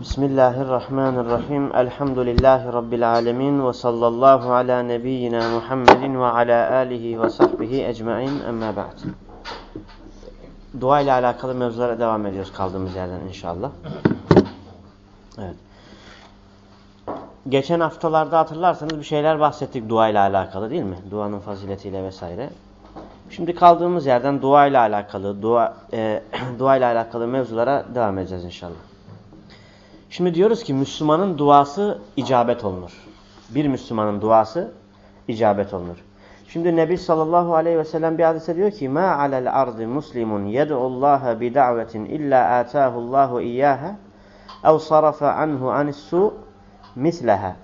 Bismillahirrahmanirrahim. Elhamdülillahi Rabbil alemin. Ve sallallahu ala nebiyyina Muhammedin ve ala alihi ve sahbihi ecmain. Emma ba'd. Dua ile alakalı mevzulara devam ediyoruz kaldığımız yerden inşallah. Evet. Geçen haftalarda hatırlarsanız bir şeyler bahsettik dua ile alakalı değil mi? Duanın faziletiyle vesaire. Şimdi kaldığımız yerden dua ile alakalı, dua, e, dua ile alakalı mevzulara devam edeceğiz inşallah. Şimdi diyoruz ki Müslümanın duası icabet olunur. Bir Müslümanın duası icabet olunur. Şimdi Nebi sallallahu aleyhi ve sellem bir hadise diyor ki ma alel ardı muslimun yed'ullaha bi da'vetin illa atahullahu iyyaha ev sarafa anhu anis-su mislaha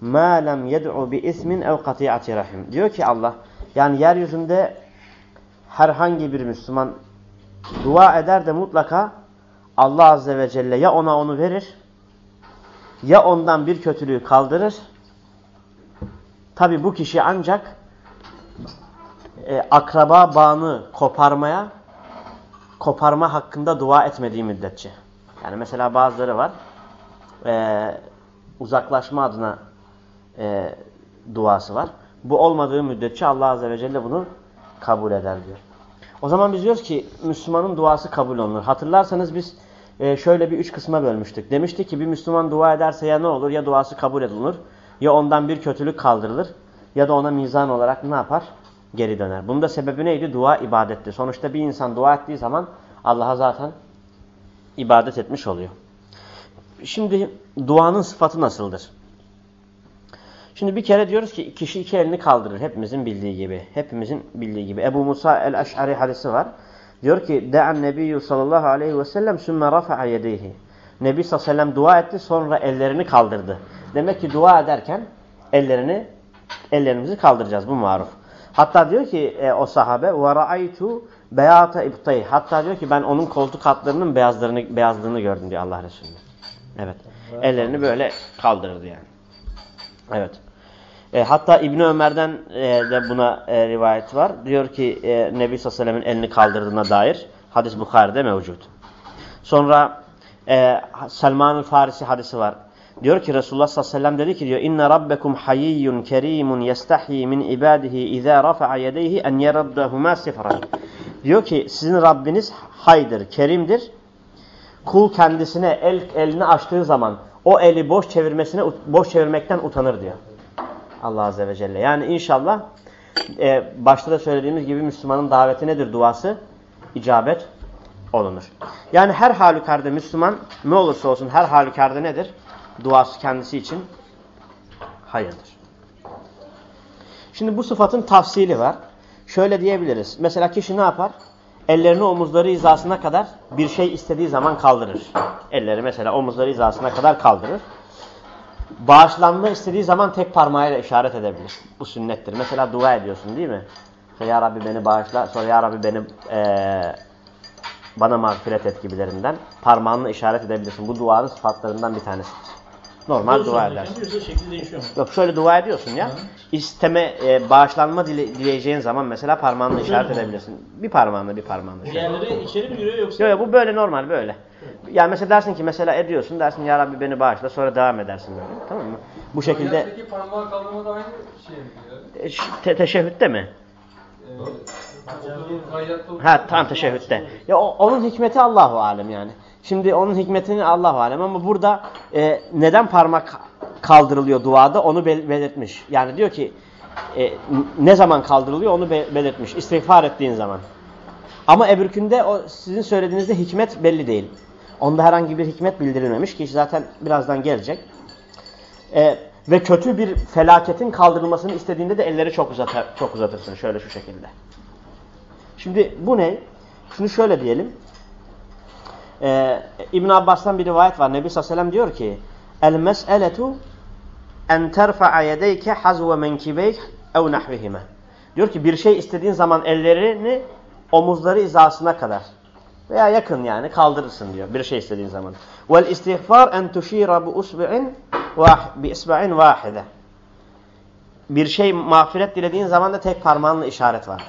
ma lem yed'u bi ismin ev kati'ati. Diyor ki Allah yani yeryüzünde herhangi bir Müslüman dua eder de mutlaka Allah Azze ve Celle ya ona onu verir ya ondan bir kötülüğü kaldırır. Tabi bu kişi ancak e, akraba bağını koparmaya koparma hakkında dua etmediği müddetçe. Yani mesela bazıları var e, uzaklaşma adına e, duası var. Bu olmadığı müddetçe Allah Azze ve Celle bunu kabul eder diyor. O zaman biz diyoruz ki Müslümanın duası kabul olunur. Hatırlarsanız biz e, şöyle bir üç kısma bölmüştük. Demiştik ki bir Müslüman dua ederse ya ne olur? Ya duası kabul edilir ya ondan bir kötülük kaldırılır ya da ona mizan olarak ne yapar? Geri döner. Bunun da sebebi neydi? Dua ibadetti. Sonuçta bir insan dua ettiği zaman Allah'a zaten ibadet etmiş oluyor. Şimdi duanın sıfatı nasıldır? Şimdi bir kere diyoruz ki kişi iki elini kaldırır. Hepimizin bildiği gibi. Hepimizin bildiği gibi. Ebu Musa el-Eş'ari hadisi var. Diyor ki De'an nebiyyü sallallahu aleyhi ve sellem sümme rafa'a yedeyhi. Nebi sallallahu aleyhi ve dua etti sonra ellerini kaldırdı. Demek ki dua ederken ellerini ellerimizi kaldıracağız. Bu maruf. Hatta diyor ki e, o sahabe ve ra'aytu beyata ibtayı. Hatta diyor ki ben onun koltuk altlarının beyazlarını beyazlığını gördüm diyor Allah Resulü. Evet. Ellerini böyle kaldırırdı yani. Evet. E, hatta İbn Ömer'den e, de buna e, rivayet var. Diyor ki e, Nebi sallallahu aleyhi ve elini kaldırdığına dair hadis Bukhari'de mevcut. Sonra e, Selman-ı Farisi hadisi var. Diyor ki Resulullah sallallahu aleyhi ve sellem dedi ki diyor inne rabbekum hayiyyun kerimun yestahyi min ibadihi iza rafa'a yedeyhi en yeraddahuma sifran. Diyor ki sizin Rabbiniz haydır, kerimdir. Kul kendisine el elini açtığı zaman o eli boş çevirmesine boş çevirmekten utanır diyor. Allah Azze ve Celle. Yani inşallah e, başta da söylediğimiz gibi Müslümanın daveti nedir? Duası icabet olunur. Yani her halükarda Müslüman ne olursa olsun her halükarda nedir? Duası kendisi için hayırdır. Şimdi bu sıfatın tafsili var. Şöyle diyebiliriz. Mesela kişi ne yapar? Ellerini omuzları hizasına kadar bir şey istediği zaman kaldırır. Elleri mesela omuzları hizasına kadar kaldırır. Bağışlanma istediği zaman tek parmağıyla işaret edebilir. Bu sünnettir. Mesela dua ediyorsun değil mi? İşte, ya Rabbi beni bağışla. Sonra Ya Rabbi beni ee, bana mağfiret et gibilerinden parmağınla işaret edebilirsin. Bu duanın sıfatlarından bir tanesidir. Normal dua edersin. Yok şöyle dua ediyorsun ya. Hı. İsteme, e, bağışlanma dile, dileyeceğin zaman mesela parmağınla işaret edebilirsin. Bir parmağınla bir parmağınla. Diğerleri içeri mi giriyor yoksa? Yok bu böyle normal böyle. Yani mesela dersin ki mesela ediyorsun dersin ya Rabbi beni bağışla sonra devam edersin böyle. Tamam mı? Bu şekilde. Ayaktaki parmağı kaldırma da aynı şey mi? E, te teşehhütte mi? Ee, ha tam teşehhütte. Ya onun hikmeti Allahu alem yani. Şimdi onun hikmetini Allahu alem ama burada e, neden parmak kaldırılıyor duada onu bel belirtmiş. Yani diyor ki e, ne zaman kaldırılıyor onu be belirtmiş. İstiğfar ettiğin zaman. Ama ebrükünde o sizin söylediğinizde hikmet belli değil. Onda herhangi bir hikmet bildirilmemiş ki zaten birazdan gelecek. Ee, ve kötü bir felaketin kaldırılmasını istediğinde de elleri çok uzatır, çok uzatırsın şöyle şu şekilde. Şimdi bu ne? Şunu şöyle diyelim. Ee, İbn Abbas'tan bir rivayet var. Nebi sallallahu diyor ki: "El mes'eletu en terfa'a yedeyke hazve menkibeyk ev nahvihime." Diyor ki bir şey istediğin zaman ellerini omuzları izasına kadar veya yakın yani kaldırırsın diyor bir şey istediğin zaman. Vel istiğfar en tuşira bu usbu'in bi isba'in vahide. Bir şey mağfiret dilediğin zaman da tek parmağınla işaret vardır.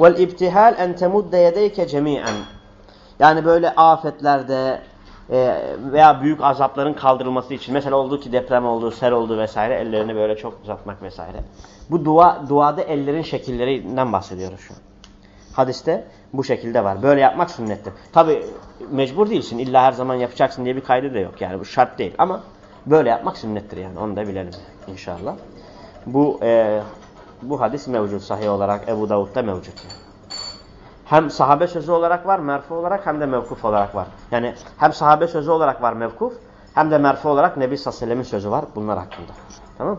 Vel ibtihal en temudde yedeyke cemi'en. Yani böyle afetlerde e, veya büyük azapların kaldırılması için mesela oldu ki deprem oldu, sel oldu vesaire ellerini böyle çok uzatmak vesaire. Bu dua duada ellerin şekillerinden bahsediyoruz şu an. Hadiste bu şekilde var. Böyle yapmak sünnettir. Tabi mecbur değilsin. İlla her zaman yapacaksın diye bir kaydı da yok. Yani bu şart değil. Ama böyle yapmak sünnettir yani. Onu da bilelim inşallah. Bu e, bu hadis mevcut sahih olarak Ebu Davud'da mevcut. Hem sahabe sözü olarak var, merfu olarak hem de mevkuf olarak var. Yani hem sahabe sözü olarak var mevkuf hem de merfu olarak Nebi sallallahu aleyhi sözü var bunlar hakkında. Tamam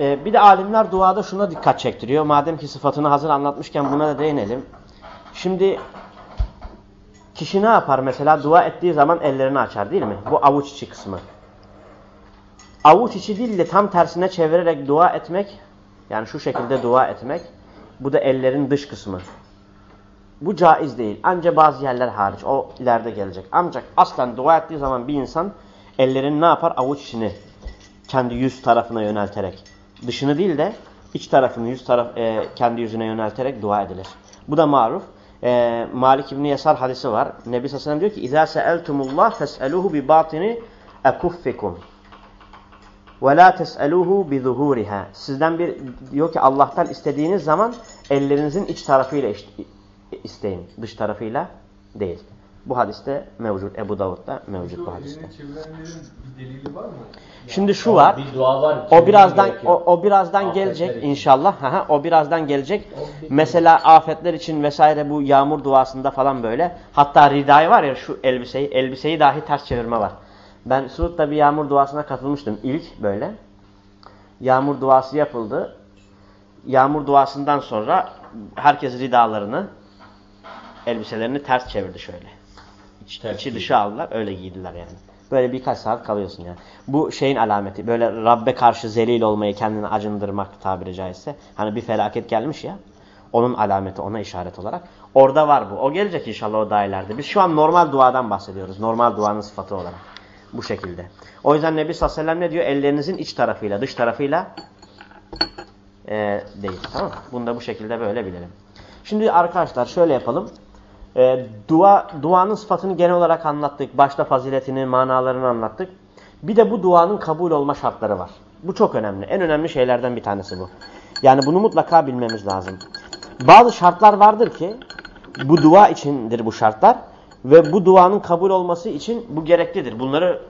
Ee, bir de alimler duada şuna dikkat çektiriyor. Madem ki sıfatını hazır anlatmışken buna da değinelim. Şimdi kişi ne yapar mesela? Dua ettiği zaman ellerini açar değil mi? Bu avuç içi kısmı. Avuç içi değil de tam tersine çevirerek dua etmek, yani şu şekilde dua etmek, bu da ellerin dış kısmı. Bu caiz değil. Ancak bazı yerler hariç. O ileride gelecek. Ancak aslen dua ettiği zaman bir insan ellerini ne yapar? Avuç içini kendi yüz tarafına yönelterek. Dışını değil de iç tarafını yüz taraf, e, kendi yüzüne yönelterek dua edilir. Bu da maruf. E, Malik İbni Yasar hadisi var. Nebi Sallallahu Aleyhi ve Sellem diyor ki اِذَا سَأَلْتُمُ اللّٰهِ فَاسْأَلُوهُ بِبَاطِنِ اَكُفِّكُمْ وَلَا تَسْأَلُوهُ بِظُهُورِهَا Sizden bir diyor ki Allah'tan istediğiniz zaman ellerinizin iç tarafıyla isteyin. Dış tarafıyla değil. Bu hadiste mevcut. Ebu Davud'da mevcut bu hadiste. bir delili var mı? Şimdi şu var. Bir dua var. O birazdan o, o, birazdan Afetler gelecek için. inşallah. Aha, o birazdan gelecek. O Mesela afetler için vesaire bu yağmur duasında falan böyle. Hatta ridayı var ya şu elbiseyi, elbiseyi dahi ters çevirme var. Ben Suud'da bir yağmur duasına katılmıştım ilk böyle. Yağmur duası yapıldı. Yağmur duasından sonra herkes ridalarını, elbiselerini ters çevirdi şöyle. İç, Ters içi dışı aldılar öyle giydiler yani. Böyle birkaç saat kalıyorsun yani. Bu şeyin alameti. Böyle Rabbe karşı zelil olmayı kendini acındırmak tabiri caizse. Hani bir felaket gelmiş ya. Onun alameti ona işaret olarak. Orada var bu. O gelecek inşallah o dairelerde. Biz şu an normal duadan bahsediyoruz. Normal duanın sıfatı olarak. Bu şekilde. O yüzden Nebi sallallahu aleyhi ve sellem ne diyor? Ellerinizin iç tarafıyla, dış tarafıyla e, değil. Tamam? Bunu da bu şekilde böyle bilelim. Şimdi arkadaşlar şöyle yapalım. E, dua Duanın sıfatını genel olarak anlattık. Başta faziletini, manalarını anlattık. Bir de bu duanın kabul olma şartları var. Bu çok önemli. En önemli şeylerden bir tanesi bu. Yani bunu mutlaka bilmemiz lazım. Bazı şartlar vardır ki bu dua içindir bu şartlar ve bu duanın kabul olması için bu gereklidir. Bunları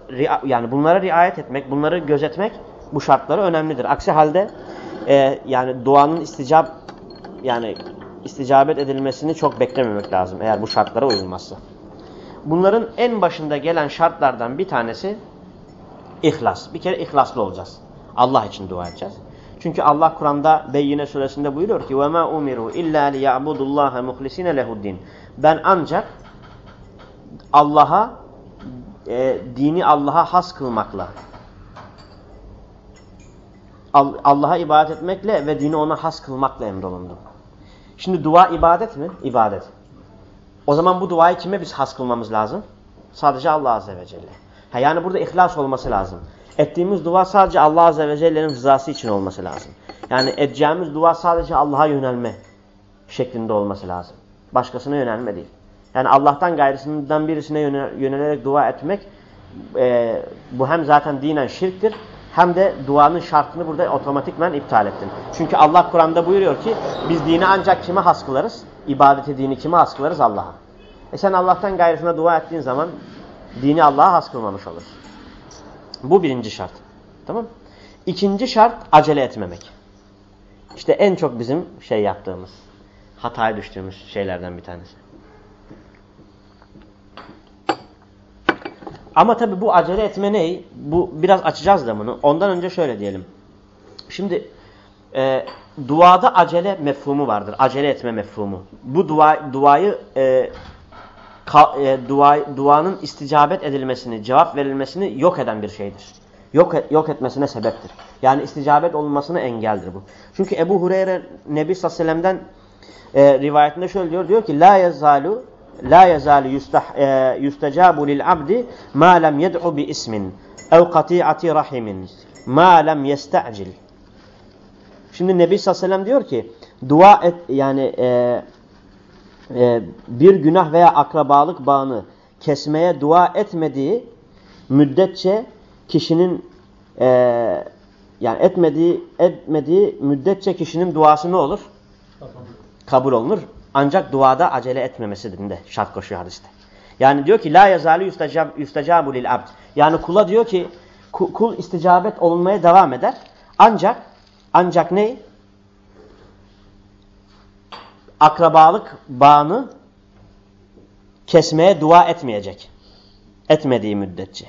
yani bunlara riayet etmek, bunları gözetmek bu şartları önemlidir. Aksi halde e, yani duanın isticab yani isticabet edilmesini çok beklememek lazım eğer bu şartlara uyulmazsa. Bunların en başında gelen şartlardan bir tanesi ihlas. Bir kere ihlaslı olacağız. Allah için dua edeceğiz. Çünkü Allah Kur'an'da Beyyine suresinde buyuruyor ki وَمَا اُمِرُوا اِلَّا لِيَعْبُدُ اللّٰهَ مُخْلِسِينَ لَهُ الدِّينَ Ben ancak Allah'a e, dini Allah'a has kılmakla Al- Allah'a ibadet etmekle ve dini ona has kılmakla emrolundum. Şimdi dua ibadet mi? İbadet. O zaman bu duayı kime biz has kılmamız lazım? Sadece Allah Azze ve Celle. Ha, yani burada ihlas olması lazım. Ettiğimiz dua sadece Allah Azze ve Celle'nin rızası için olması lazım. Yani edeceğimiz dua sadece Allah'a yönelme şeklinde olması lazım. Başkasına yönelme değil. Yani Allah'tan gayrısından birisine yöne- yönelerek dua etmek e, bu hem zaten dinen şirktir hem de duanın şartını burada otomatikmen iptal ettin. Çünkü Allah Kur'an'da buyuruyor ki biz dini ancak kime has kılarız? İbadeti dini kime has kılarız? Allah'a. E sen Allah'tan gayrısına dua ettiğin zaman dini Allah'a has kılmamış olursun. Bu birinci şart. Tamam İkinci şart acele etmemek. İşte en çok bizim şey yaptığımız, hataya düştüğümüz şeylerden bir tanesi. Ama tabi bu acele etme ne? Bu biraz açacağız da bunu. Ondan önce şöyle diyelim. Şimdi e, duada acele mefhumu vardır. Acele etme mefhumu. Bu dua, duayı e, ka, e, dua, duanın isticabet edilmesini, cevap verilmesini yok eden bir şeydir. Yok, et- yok etmesine sebeptir. Yani isticabet olmasına engeldir bu. Çünkü Ebu Hureyre Nebi sallallahu aleyhi ve sellem'den e, rivayetinde şöyle diyor. Diyor ki la yazalu la e, yustacabu lil abdi ma lem yed'u bi ismin ev kati'ati rahimin ma lem yesta'cil. Şimdi Nebi sallallahu aleyhi ve sellem diyor ki dua et yani e, e, bir günah veya akrabalık bağını kesmeye dua etmediği müddetçe kişinin e, yani etmediği etmediği müddetçe kişinin duası ne olur? Kabul olunur. Ancak duada acele etmemesidir de şart koşuyor hadiste. Yani diyor ki la yazalu yustacab yustacabu lil abd. Yani kula diyor ki kul isticabet olunmaya devam eder. Ancak ancak ne? Akrabalık bağını kesmeye dua etmeyecek. Etmediği müddetçe.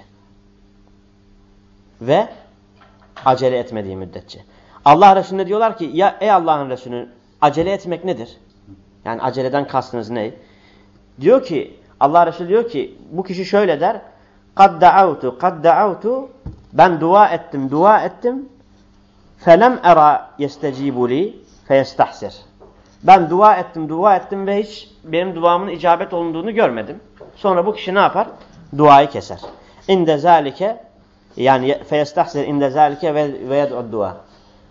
Ve acele etmediği müddetçe. Allah Resulüne diyorlar ki ya ey Allah'ın Resulü acele etmek nedir? Yani aceleden kastınız ne? Diyor ki Allah Resulü diyor ki bu kişi şöyle der. Kad da'avtu kad da'avtu ben dua ettim dua ettim felem era yestecibu li feyestahsir. Ben dua ettim dua ettim ve hiç benim duamın icabet olunduğunu görmedim. Sonra bu kişi ne yapar? Duayı keser. İnde zalike yani feyestahsir inde zalike ve ve yed'u dua.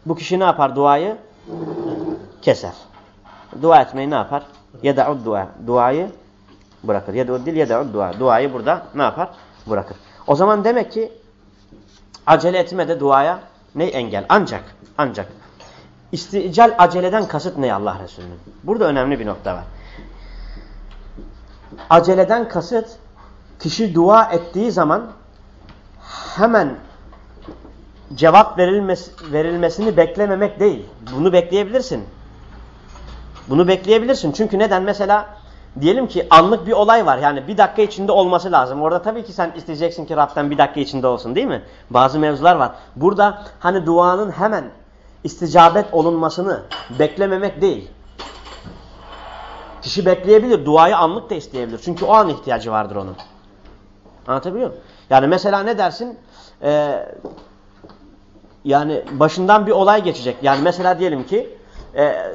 Bu kişi ne yapar? Duayı keser. Dua etmeyi ne yapar? Yed'u dua. Duayı bırakır. Yed'u dil yed'u dua. Duayı burada ne yapar? Bırakır. O zaman demek ki acele etme de duaya ne engel? Ancak ancak istical aceleden kasıt ne Allah Resulü'nün? Burada önemli bir nokta var. Aceleden kasıt kişi dua ettiği zaman hemen cevap verilmesi, verilmesini beklememek değil. Bunu bekleyebilirsin. Bunu bekleyebilirsin. Çünkü neden? Mesela diyelim ki anlık bir olay var. Yani bir dakika içinde olması lazım. Orada tabii ki sen isteyeceksin ki Rab'den bir dakika içinde olsun değil mi? Bazı mevzular var. Burada hani duanın hemen isticabet olunmasını beklememek değil. Kişi bekleyebilir. Duayı anlık da isteyebilir. Çünkü o an ihtiyacı vardır onun. Anlatabiliyor muyum? Yani mesela ne dersin? Ee, yani başından bir olay geçecek. Yani mesela diyelim ki e,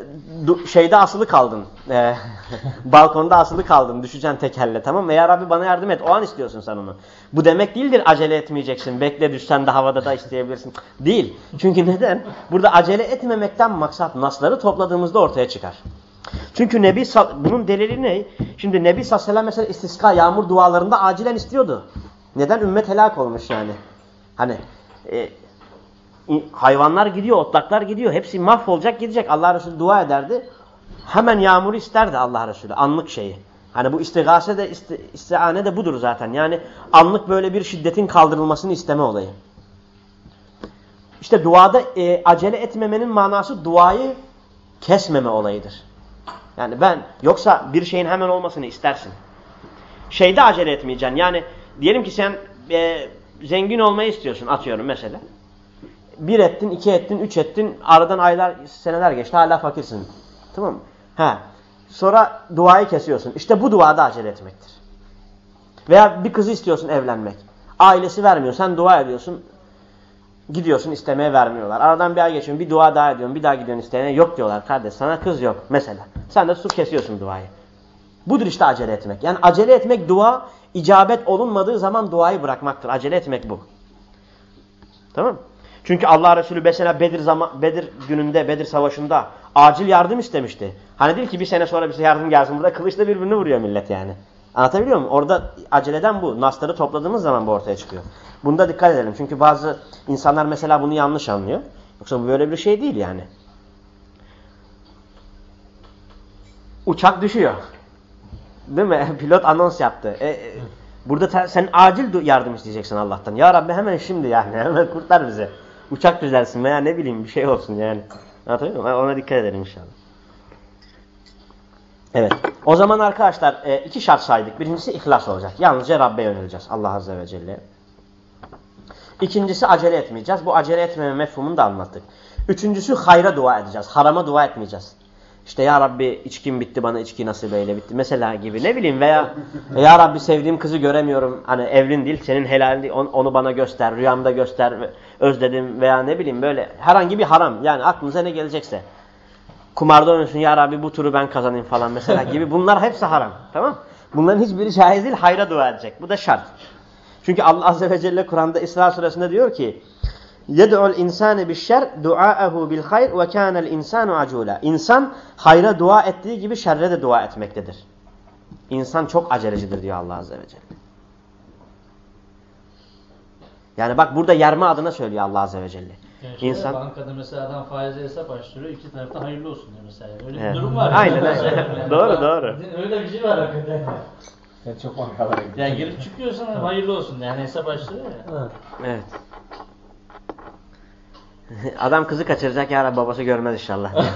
şeyde asılı kaldın. E, balkonda asılı kaldın. Düşeceksin tekerle tamam mı? Ya Rabbi bana yardım et. O an istiyorsun sen onu. Bu demek değildir acele etmeyeceksin. Bekle düşsen de havada da isteyebilirsin. Değil. Çünkü neden? Burada acele etmemekten maksat nasları topladığımızda ortaya çıkar. Çünkü Nebi bunun delili ne? Şimdi Nebi sallallahu mesela istiska yağmur dualarında acilen istiyordu. Neden? Ümmet helak olmuş yani. Hani e, hayvanlar gidiyor, otlaklar gidiyor. Hepsi mahvolacak gidecek. Allah Resulü dua ederdi. Hemen yağmuru isterdi Allah Resulü. Anlık şeyi. Hani bu istigase de isti, istiane de budur zaten. Yani anlık böyle bir şiddetin kaldırılmasını isteme olayı. İşte duada e, acele etmemenin manası duayı kesmeme olayıdır. Yani ben yoksa bir şeyin hemen olmasını istersin. Şeyde acele etmeyeceksin. Yani diyelim ki sen e, zengin olmayı istiyorsun atıyorum mesela. Bir ettin, iki ettin, üç ettin. Aradan aylar, seneler geçti. Hala fakirsin. Tamam mı? Ha. Sonra duayı kesiyorsun. İşte bu duada acele etmektir. Veya bir kızı istiyorsun evlenmek. Ailesi vermiyor. Sen dua ediyorsun. Gidiyorsun istemeye vermiyorlar. Aradan bir ay geçiyor. Bir dua daha ediyorsun. Bir daha gidiyorsun istemeye. Yok diyorlar kardeş. Sana kız yok. Mesela. Sen de su kesiyorsun duayı. Budur işte acele etmek. Yani acele etmek dua icabet olunmadığı zaman duayı bırakmaktır. Acele etmek bu. Tamam Çünkü Allah Resulü mesela Bedir, zaman, Bedir gününde, Bedir savaşında acil yardım istemişti. Hani değil ki bir sene sonra bize yardım gelsin. Burada kılıçla birbirini vuruyor millet yani. Anlatabiliyor muyum? Orada aceleden bu. Nasları topladığımız zaman bu ortaya çıkıyor. Bunda dikkat edelim. Çünkü bazı insanlar mesela bunu yanlış anlıyor. Yoksa bu böyle bir şey değil yani. Uçak düşüyor. Değil mi? Pilot anons yaptı. E, e, burada sen acil yardım isteyeceksin Allah'tan. Ya Rabbi hemen şimdi yani. Hemen kurtar bizi. Uçak düzelsin veya ne bileyim bir şey olsun yani. Anlatabiliyor muyum? Ona dikkat edelim inşallah. Evet. O zaman arkadaşlar e, iki şart saydık. Birincisi ihlas olacak. Yalnızca Rabbe yöneleceğiz. Allah Azze ve Celle. İkincisi acele etmeyeceğiz. Bu acele etmeme mefhumunu da anlattık. Üçüncüsü hayra dua edeceğiz. Harama dua etmeyeceğiz. İşte ya Rabbi içkim bitti bana içki nasip eyle bitti. Mesela gibi ne bileyim veya ya Rabbi sevdiğim kızı göremiyorum. Hani evlin değil senin helal değil onu bana göster rüyamda göster özledim veya ne bileyim böyle herhangi bir haram. Yani aklınıza ne gelecekse. Kumarda oynuyorsun ya Rabbi bu turu ben kazanayım falan mesela gibi bunlar hepsi haram. Tamam Bunların hiçbiri caiz değil hayra dua edecek. Bu da şart. Çünkü Allah Azze ve Celle Kur'an'da İsra suresinde diyor ki Yed'ul insane bi'şer du'aahu bil hayr ve kânel insanu acula. İnsan hayra dua ettiği gibi şerre de dua etmektedir. İnsan çok acelecidir diyor Allah azze ve celle. Yani bak burada yerme adına söylüyor Allah azze ve celle. Yani İnsan- bankada mesela adam faize hesap açtırıyor, iki tarafta hayırlı olsun diyor mesela. Öyle Evet. bir durum var. Aynen, aynen. Yani Doğru, doğru. Öyle bir şey var hakikaten. Sen çok bankalara gittin. Yani girip çıkıyorsan hayırlı olsun yani hesap açtırıyor ya. Evet. Adam kızı kaçıracak ya Rabbi babası görmez inşallah.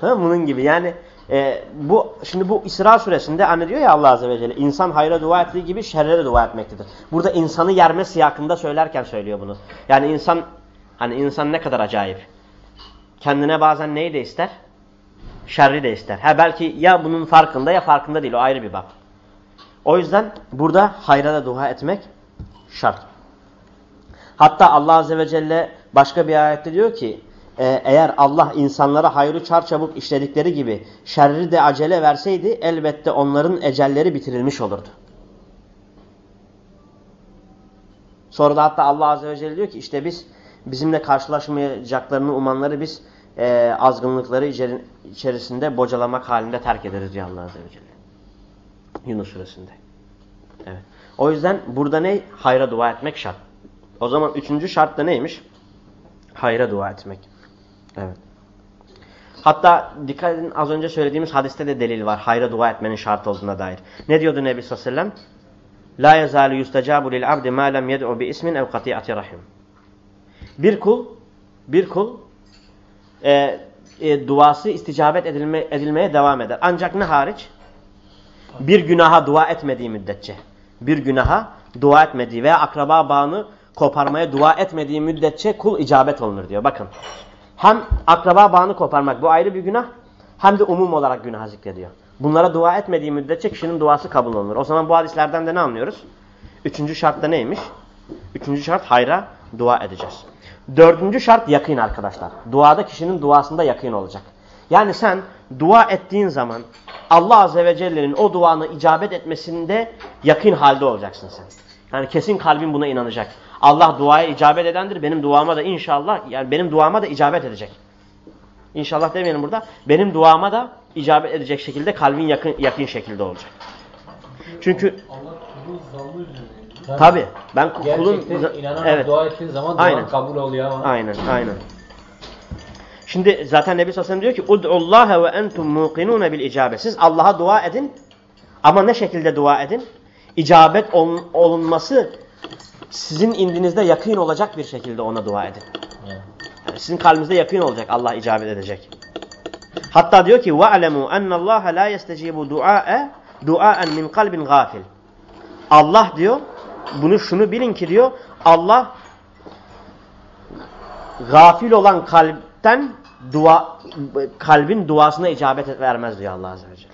tamam bunun gibi yani e, bu şimdi bu İsra suresinde anne diyor ya Allah azze ve celle insan hayra dua ettiği gibi şerre de dua etmektedir. Burada insanı yerme siyakında söylerken söylüyor bunu. Yani insan hani insan ne kadar acayip. Kendine bazen neyi de ister? Şerri de ister. Ha belki ya bunun farkında ya farkında değil o ayrı bir bak. O yüzden burada hayra da dua etmek şart. Hatta Allah Azze ve Celle başka bir ayette diyor ki e, eğer Allah insanlara hayrı çarçabuk işledikleri gibi şerri de acele verseydi elbette onların ecelleri bitirilmiş olurdu. Sonra da hatta Allah Azze ve Celle diyor ki işte biz bizimle karşılaşmayacaklarını umanları biz e, azgınlıkları içeri- içerisinde bocalamak halinde terk ederiz diyor Allah Azze ve Celle. Yunus suresinde. Evet. O yüzden burada ne? Hayra dua etmek şart. O zaman üçüncü şart da neymiş? Hayra dua etmek. Evet. Hatta dikkat edin az önce söylediğimiz hadiste de delil var. Hayra dua etmenin şart olduğuna dair. Ne diyordu Nebi sallallahu aleyhi ve sellem? La yezalu yustacabu lil abdi ma lem yed'u bi ismin ev kati'ati rahim. Bir kul bir kul e, e, duası isticabet edilme, edilmeye devam eder. Ancak ne hariç? Bir günaha dua etmediği müddetçe. Bir günaha dua etmediği veya akraba bağını koparmaya dua etmediği müddetçe kul icabet olunur diyor. Bakın. Hem akraba bağını koparmak bu ayrı bir günah hem de umum olarak günah zikrediyor. Bunlara dua etmediği müddetçe kişinin duası kabul olunur. O zaman bu hadislerden de ne anlıyoruz? Üçüncü şart da neymiş? Üçüncü şart hayra dua edeceğiz. Dördüncü şart yakın arkadaşlar. Duada kişinin duasında yakın olacak. Yani sen dua ettiğin zaman Allah Azze ve Celle'nin o duanı icabet etmesinde yakın halde olacaksın sen. Yani kesin kalbin buna inanacak. Allah duaya icabet edendir. Benim duama da inşallah yani benim duama da icabet edecek. İnşallah demeyelim burada. Benim duama da icabet edecek şekilde kalbin yakın yakın şekilde olacak. Çünkü Allah tabi ben kulun evet. dua ettiğin zaman Aynen. duan kabul oluyor ama. Aynen, aynen. Şimdi zaten Nebi Sallallahu diyor ki Ud'ullaha ve entum muqinun bil icabe. Siz Allah'a dua edin ama ne şekilde dua edin? İcabet ol- olunması sizin indinizde yakın olacak bir şekilde ona dua edin. Yani sizin kalbinizde yakın olacak Allah icabet edecek. Hatta diyor ki "Ve'lemu ennallaha la yestecibu duae duaen min kalbin gafil." Allah diyor bunu şunu bilin ki diyor Allah gafil olan kalpten dua kalbin duasına icabet vermez diyor Allah azze ve celle.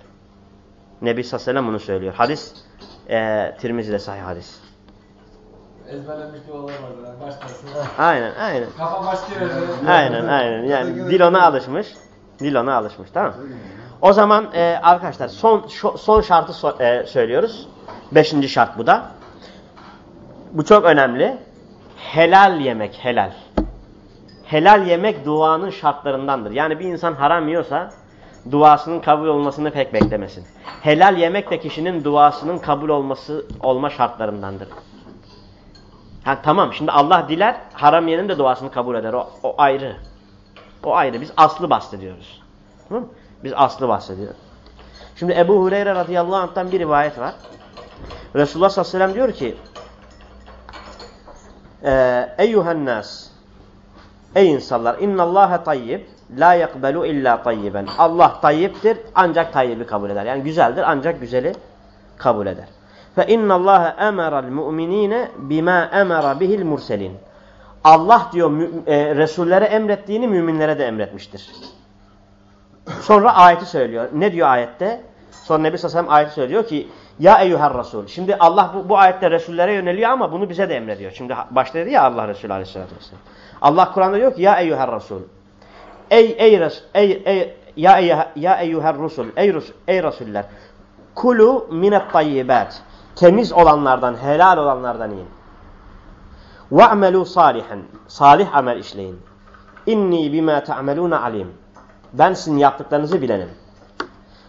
Nebi sallallahu aleyhi ve sellem bunu söylüyor. Hadis e, Tirmizi'de sahih hadis. Ezberlenmiş dualar vardır. Yani başlarsın. Aynen, aynen. Kafa başlıyor. öyle. Aynen aynen. Yani dil ona alışmış. Dil ona alışmış tamam O zaman e, arkadaşlar son şu- son şartı so- e, söylüyoruz. Beşinci şart bu da. Bu çok önemli. Helal yemek helal. Helal yemek duanın şartlarındandır. Yani bir insan haram yiyorsa duasının kabul olmasını pek beklemesin. Helal yemek de kişinin duasının kabul olması olma şartlarındandır. Ha, tamam şimdi Allah diler haram yenin de duasını kabul eder. O, o ayrı. O ayrı. Biz aslı bahsediyoruz. Tamam? Biz aslı bahsediyoruz. Şimdi Ebu Hureyre radıyallahu anh'tan bir rivayet var. Resulullah sallallahu aleyhi ve sellem diyor ki eee, Eyyühen nas Ey insanlar innallâhe tayyib la yakbelu illa tayyiben. Allah tayyiptir ancak tayyibi kabul eder. Yani güzeldir ancak güzeli kabul eder. Fe innallâhe emeral mu'minîne bima emera bihil murselin. Allah diyor e, Resullere emrettiğini müminlere de emretmiştir. Sonra ayeti söylüyor. Ne diyor ayette? Sonra Nebi sellem ayeti söylüyor ki Ya eyyuher Resul. Şimdi Allah bu, bu ayette Resullere yöneliyor ama bunu bize de emrediyor. Şimdi başta dedi ya Allah Resulü aleyhissalatü vesselam. Allah Kur'an'da diyor ki Ya eyyuher Resul. Ey ey res ey ey ya ey ya eyyuher Resul. Ey ey Resuller. Kulu minet tayyibat Temiz olanlardan, helal olanlardan yiyin. وَعْمَلُوا صَالِحًا Salih amel işleyin. İnni bima ta'melun alim. Ben sizin yaptıklarınızı bilenim.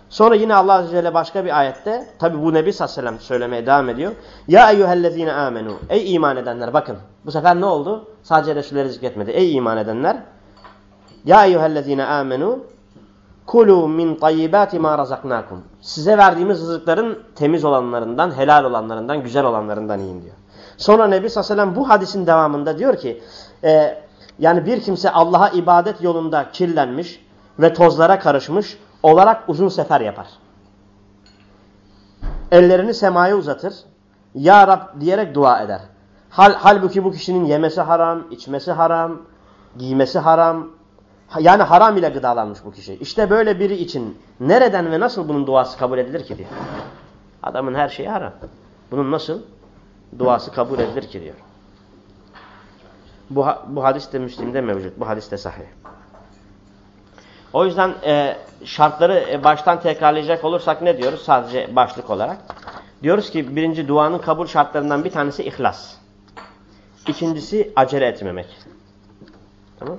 Sonra yine Allah Azze ve Celle başka bir ayette, tabi bu Nebi sallallahu aleyhi ve sellem söylemeye devam ediyor. Ya eyyühellezine amenu. Ey iman edenler bakın. Bu sefer ne oldu? Sadece Resulleri zikretmedi. Ey iman edenler. Ya eyyühellezine amenu. Kulu min tayyibati ma razaknakum. Size verdiğimiz rızıkların temiz olanlarından, helal olanlarından, güzel olanlarından yiyin diyor. Sonra Nebi sallallahu aleyhi ve sellem bu hadisin devamında diyor ki, e, yani bir kimse Allah'a ibadet yolunda kirlenmiş ve tozlara karışmış olarak uzun sefer yapar. Ellerini semaya uzatır. Ya Rab diyerek dua eder. Hal, halbuki bu kişinin yemesi haram, içmesi haram, giymesi haram. Yani haram ile gıdalanmış bu kişi. İşte böyle biri için nereden ve nasıl bunun duası kabul edilir ki diyor. Adamın her şeyi haram. Bunun nasıl duası kabul edilir ki diyor. Bu, bu hadis de Müslim'de mevcut. Bu hadis de sahih. O yüzden e, şartları e, baştan tekrarlayacak olursak ne diyoruz? Sadece başlık olarak. Diyoruz ki birinci duanın kabul şartlarından bir tanesi ihlas. İkincisi acele etmemek. Tamam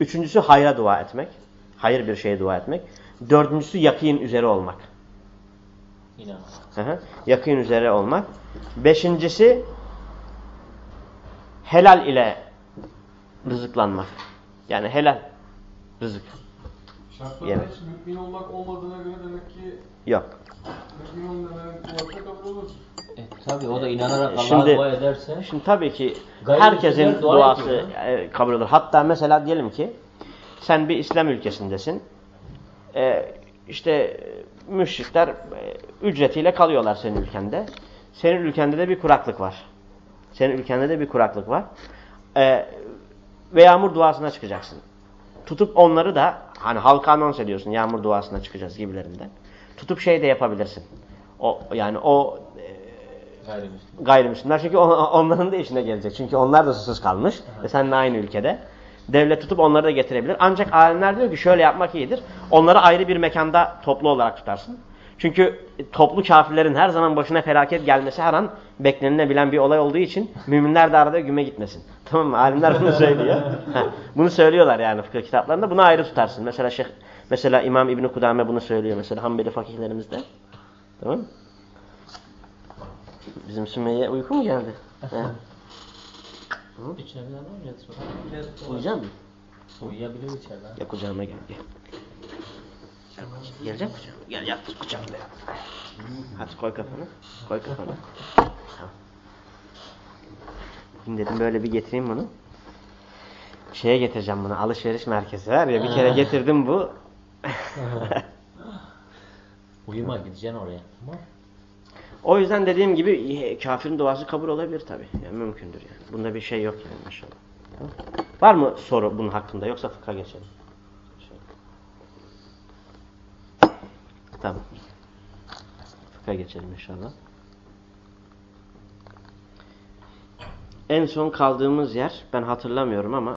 Üçüncüsü hayra dua etmek. Hayır bir şeye dua etmek. Dördüncüsü yakın üzere olmak. İnan. Hı hı. Yakın üzere olmak. Beşincisi helal ile rızıklanmak. Yani helal rızık. Şartlarda hiç mümin olmak olmadığına göre demek ki Yok. mümin olmayanın duası kabul olur. E, tabii o da inanarak Allah'a dua ederse Şimdi tabii ki herkesin dua duası ediyor. e, kabul olur. Hatta mesela diyelim ki sen bir İslam ülkesindesin. E, işte müşrikler e, ücretiyle kalıyorlar senin ülkende. Senin ülkende de bir kuraklık var. Senin ülkende de bir kuraklık var. E, ve yağmur duasına çıkacaksın. Tutup onları da hani halka anons ediyorsun yağmur duasına çıkacağız gibilerinden. Tutup şey de yapabilirsin. O yani o e, gayrimüslim. gayrimüslimler çünkü on- onların da işine gelecek. Çünkü onlar da susuz kalmış ve seninle aynı ülkede. Devlet tutup onları da getirebilir. Ancak alimler diyor ki şöyle yapmak iyidir. Onları ayrı bir mekanda toplu olarak tutarsın. Çünkü toplu kafirlerin her zaman başına felaket gelmesi her an beklenilebilen bir olay olduğu için müminler de arada güme gitmesin. Tamam mı? Alimler bunu söylüyor. Bunu söylüyorlar yani fıkıh kitaplarında. Bunu ayrı tutarsın. Mesela Şeyh, mesela İmam İbn Kudame bunu söylüyor mesela Hanbeli fakihlerimizde. Tamam mı? Bizim Sümeyye uyku mu geldi? He? İçeride var mı yatsı? Uyuyacak mısın? Uyuyabilir içeride. Gel kucağıma gel. Gel, gel bakayım. Gelecek kucağıma. Gel yat kucağımda yat. Hadi koy kafanı. Koy kafanı. Tamam. Şimdi dedim böyle bir getireyim bunu. Şeye getireceğim bunu. Alışveriş merkezi var ya. Bir kere getirdim bu. Uyuma gideceksin oraya. Tamam. O yüzden dediğim gibi kafirin duası kabul olabilir tabi. Yani mümkündür yani. Bunda bir şey yok yani maşallah. Var mı soru bunun hakkında yoksa fıkha geçelim. Tamam. Fıkha geçelim inşallah. En son kaldığımız yer ben hatırlamıyorum ama